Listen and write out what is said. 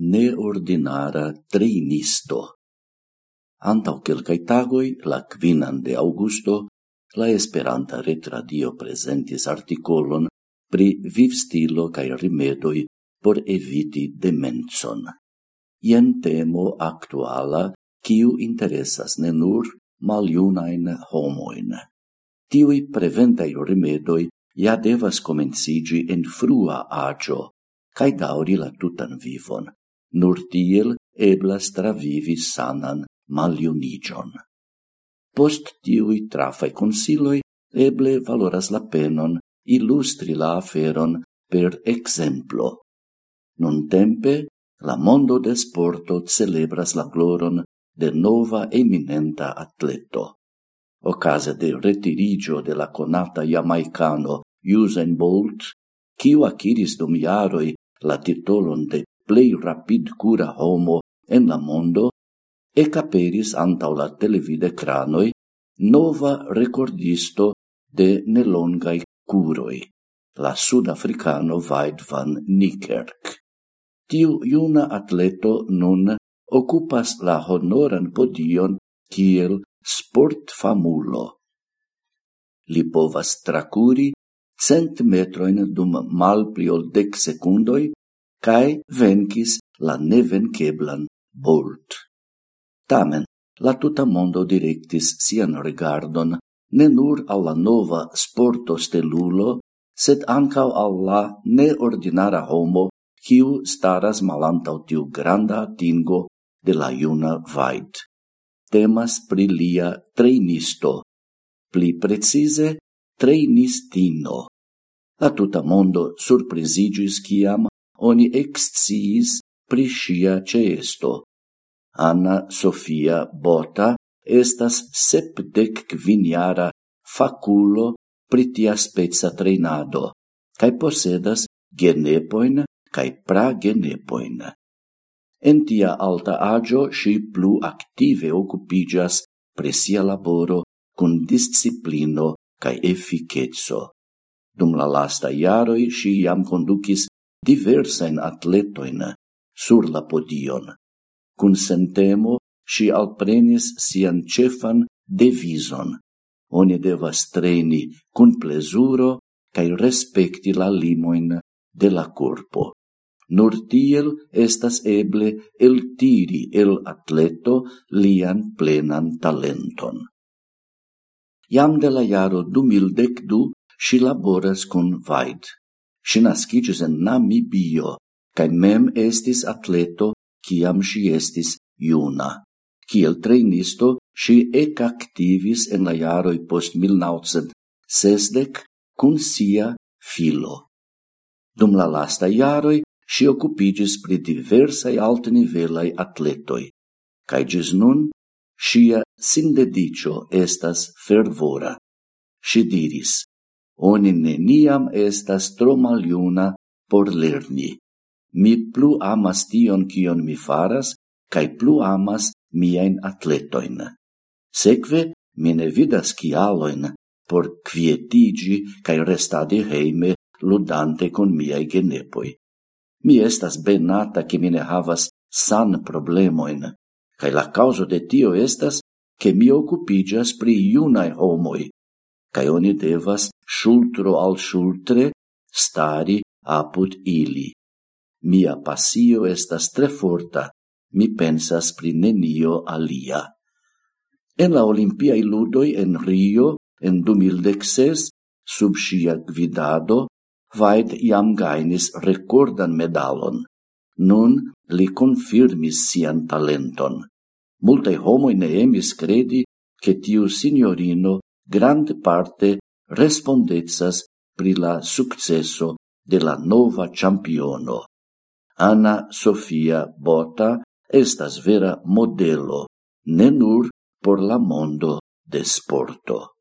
neordinara trejnisto. Antau quelcae tagoi, la quinan de augusto, la Esperanta retradio presentis articolon pri vivstilo cae rimedoi por eviti demenson. Ien temo actuala, kiu interesas ne nur maliunain homoin. Tiui preventai rimedoi ja devas comencigi en frua agio, cae dauri la tutan vivon. Nur tiel eblas travivi sanan maliunigion. Post tiui trafai consiloi eble valoras la penon illustri la aferon per exemplo. Nun tempe, la mondo de sporto celebras la gloron de nova eminenta atleto. Ocase de retirigio de la conata jamaicano Usain Bolt, quiu aciris dum iaroi la titolon de plei rapid cura homo en la mondo, ecaperis antau la televide cranoi nova recordisto de nelongai curoi, la sudafricano Vaid van Niekerk. Tiu iuna atleto nun occupas la honoran podion kiel sport famulo. Li povas tracuri cent metroin dum mal pliol dec secundoi cae vencis la nevenceblan Bolt. Tamen, la tuta mondo directis sian regardon ne nur alla nova sporto stelulo, sed ancau alla neordinara homo quiu staras malantau tiu granda atingo de la iuna vaid. Temas pri lia treinisto, pli precise treinistino. La tuta mondo surprizigis ciam oni exciis pri sia ceesto. Anna Sofia Bota estas sepdec quiniara faculo pri tia spezza treinado, cae posedas genepoin cae pragenepoin. En tia alta agio si plu active occupigas pre sia laboro cun disciplino cae efficetso. Dum la lasta iaroi si iam conducis diversain atletoin sur la podion. Cun sentemo si alprenis sian cefan devison. Oni devas treni cun plesuro cae respecti la limoin de la corpo. Nur tiel estas eble el tiri el atleto lian plenan talenton. Iam de la jaro 2012 si laboras cun Vaid Si nascicis en Namibio cae mem estis atleto ciam si estis juna. Kiel si ec activis en la jaroj post 1960 cun sia filo. Dum la lasta jaroj si occupigis pri diversaj altnivelaj atletoi, cae gis nun sia sindedicio estas fervora. Si diris, oni neniam estas tro maljuna por lerni. Mi plu amas tion kion mi faras, kaj plu amas miajn atletoin. Sekve, mi ne vidas kialoin por quietigi kaj restadi heime ludante con miai genepoi. Mi estas benata che mi ne havas san problemoin, cae la causo de tio estas che mi occupigas pri iunae homoi, cae oni devas shultro al shultre stari apud ili. Mia passio estas tre forta, mi pensas pri nenio alia. En la Olimpiai ludoi en Rio, en 2016, sub sia gvidado, Vaid jam gainis recordan medalon. Nun li confirmis sian talenton. Multai homoi ne emis credi che tiu signorino grande parte respondezas pri la successo de la nova championo. Anna Sofia Bota estas vera modelo, ne nur por la mondo de sporto.